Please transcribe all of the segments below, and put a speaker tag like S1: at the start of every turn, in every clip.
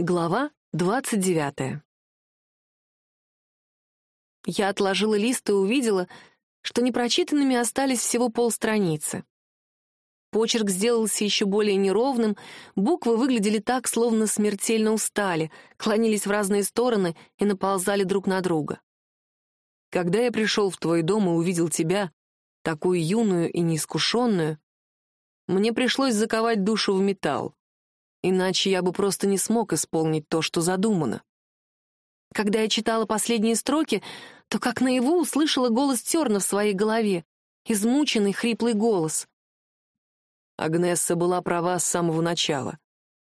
S1: Глава двадцать девятая. Я отложила лист и увидела, что непрочитанными остались всего полстраницы. Почерк сделался еще более неровным, буквы выглядели так, словно смертельно устали, клонились в разные стороны и наползали друг на друга. Когда я пришел в твой дом и увидел тебя, такую юную и неискушенную, мне пришлось заковать душу в металл. Иначе я бы просто не смог исполнить то, что задумано. Когда я читала последние строки, то как наяву услышала голос Терна в своей голове, измученный, хриплый голос. Агнесса была права с самого начала.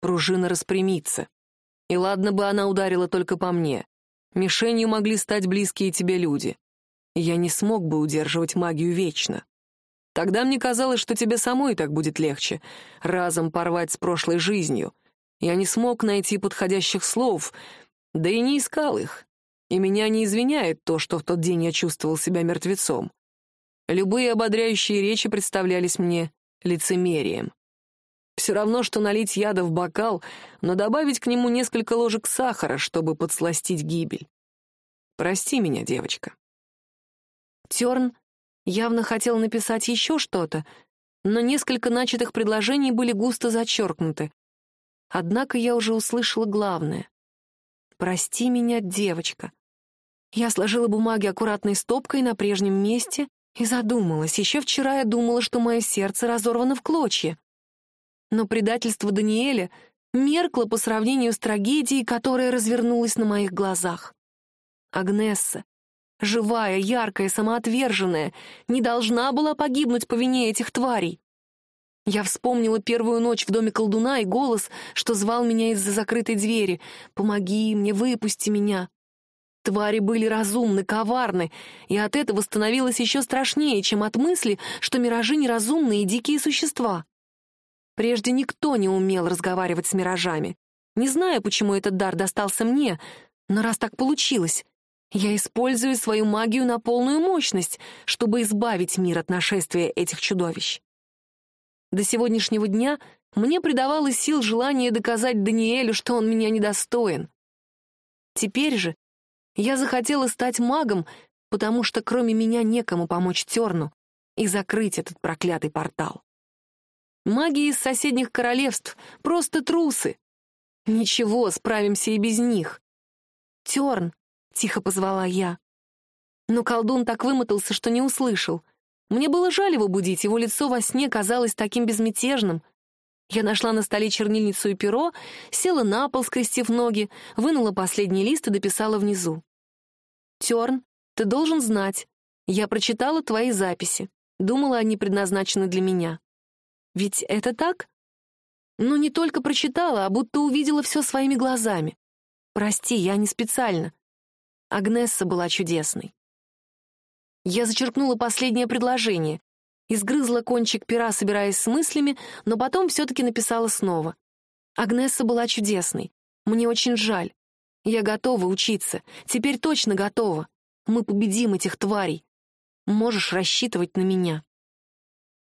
S1: Пружина распрямится. И ладно бы она ударила только по мне. Мишенью могли стать близкие тебе люди. Я не смог бы удерживать магию вечно. Тогда мне казалось, что тебе самой так будет легче, разом порвать с прошлой жизнью. Я не смог найти подходящих слов, да и не искал их. И меня не извиняет то, что в тот день я чувствовал себя мертвецом. Любые ободряющие речи представлялись мне лицемерием. Все равно, что налить яда в бокал, но добавить к нему несколько ложек сахара, чтобы подсластить гибель. Прости меня, девочка. Терн явно хотел написать еще что-то, но несколько начатых предложений были густо зачеркнуты. Однако я уже услышала главное. «Прости меня, девочка». Я сложила бумаги аккуратной стопкой на прежнем месте и задумалась. Еще вчера я думала, что мое сердце разорвано в клочья. Но предательство Даниэля меркло по сравнению с трагедией, которая развернулась на моих глазах. Агнесса, живая, яркая, самоотверженная, не должна была погибнуть по вине этих тварей. Я вспомнила первую ночь в доме колдуна и голос, что звал меня из-за закрытой двери. «Помоги мне, выпусти меня». Твари были разумны, коварны, и от этого становилось еще страшнее, чем от мысли, что миражи неразумные и дикие существа. Прежде никто не умел разговаривать с миражами. Не знаю, почему этот дар достался мне, но раз так получилось, я использую свою магию на полную мощность, чтобы избавить мир от нашествия этих чудовищ. До сегодняшнего дня мне придавало сил желание доказать Даниэлю, что он меня недостоин. Теперь же я захотела стать магом, потому что кроме меня некому помочь Терну и закрыть этот проклятый портал. Маги из соседних королевств — просто трусы. Ничего, справимся и без них. Терн тихо позвала я. Но колдун так вымотался, что не услышал. Мне было жаль его будить, его лицо во сне казалось таким безмятежным. Я нашла на столе чернильницу и перо, села на пол, скрестив ноги, вынула последний лист и дописала внизу. «Терн, ты должен знать. Я прочитала твои записи. Думала, они предназначены для меня. Ведь это так? Но не только прочитала, а будто увидела все своими глазами. Прости, я не специально. Агнесса была чудесной. Я зачеркнула последнее предложение, изгрызла кончик пера, собираясь с мыслями, но потом все-таки написала снова. Агнесса была чудесной. Мне очень жаль. Я готова учиться. Теперь точно готова. Мы победим этих тварей. Можешь рассчитывать на меня.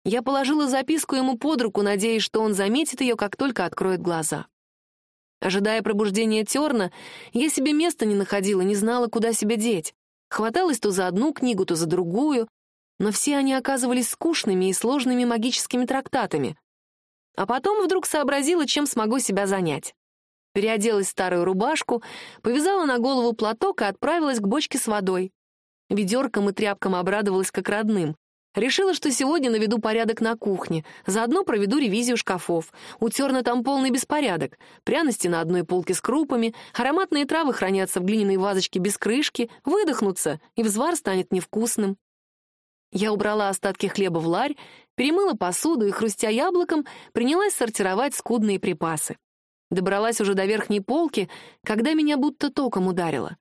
S1: Я положила записку ему под руку, надеясь, что он заметит ее, как только откроет глаза. Ожидая пробуждения Терна, я себе места не находила, не знала, куда себя деть. Хваталась то за одну книгу, то за другую, но все они оказывались скучными и сложными магическими трактатами. А потом вдруг сообразила, чем смогу себя занять. Переоделась в старую рубашку, повязала на голову платок и отправилась к бочке с водой. Ведерком и тряпкам обрадовалась как родным. Решила, что сегодня наведу порядок на кухне, заодно проведу ревизию шкафов. У там полный беспорядок. Пряности на одной полке с крупами, ароматные травы хранятся в глиняной вазочке без крышки, выдохнутся, и взвар станет невкусным. Я убрала остатки хлеба в ларь, перемыла посуду и, хрустя яблоком, принялась сортировать скудные припасы. Добралась уже до верхней полки, когда меня будто током ударило.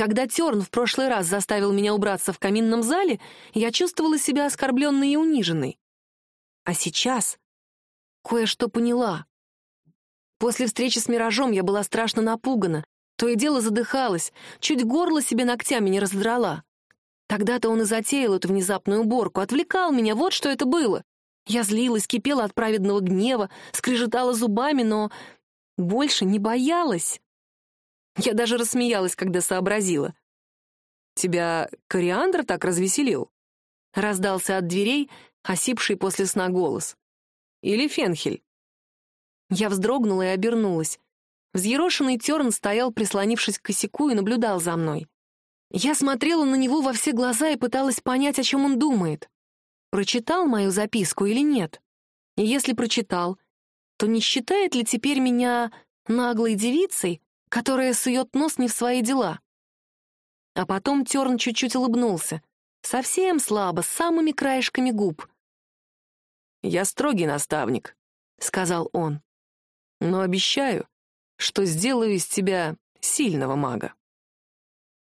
S1: Когда Терн в прошлый раз заставил меня убраться в каминном зале, я чувствовала себя оскорбленной и униженной. А сейчас кое-что поняла. После встречи с Миражом я была страшно напугана, то и дело задыхалась, чуть горло себе ногтями не раздрала. Тогда-то он и затеял эту внезапную уборку, отвлекал меня, вот что это было. Я злилась, кипела от праведного гнева, скрежетала зубами, но больше не боялась. Я даже рассмеялась, когда сообразила. «Тебя кориандр так развеселил?» — раздался от дверей, осипший после сна голос. «Или фенхель?» Я вздрогнула и обернулась. Взъерошенный терн стоял, прислонившись к косяку, и наблюдал за мной. Я смотрела на него во все глаза и пыталась понять, о чем он думает. Прочитал мою записку или нет? И если прочитал, то не считает ли теперь меня наглой девицей, которая сует нос не в свои дела? А потом Терн чуть-чуть улыбнулся. Совсем слабо, с самыми краешками губ. «Я строгий наставник», — сказал он. «Но обещаю, что сделаю из тебя сильного мага».